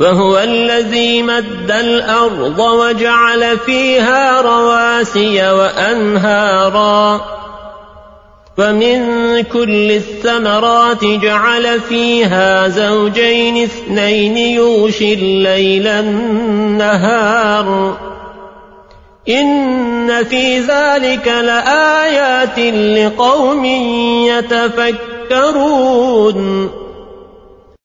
وهو الذي مد الأرض وجعل فيها رواسي وأنهارا. ومن كل الثمرات جعل فيها زوجين اثنين يوشي الليل النهار. إن في ذلك لآيات لقوم يتفكرون.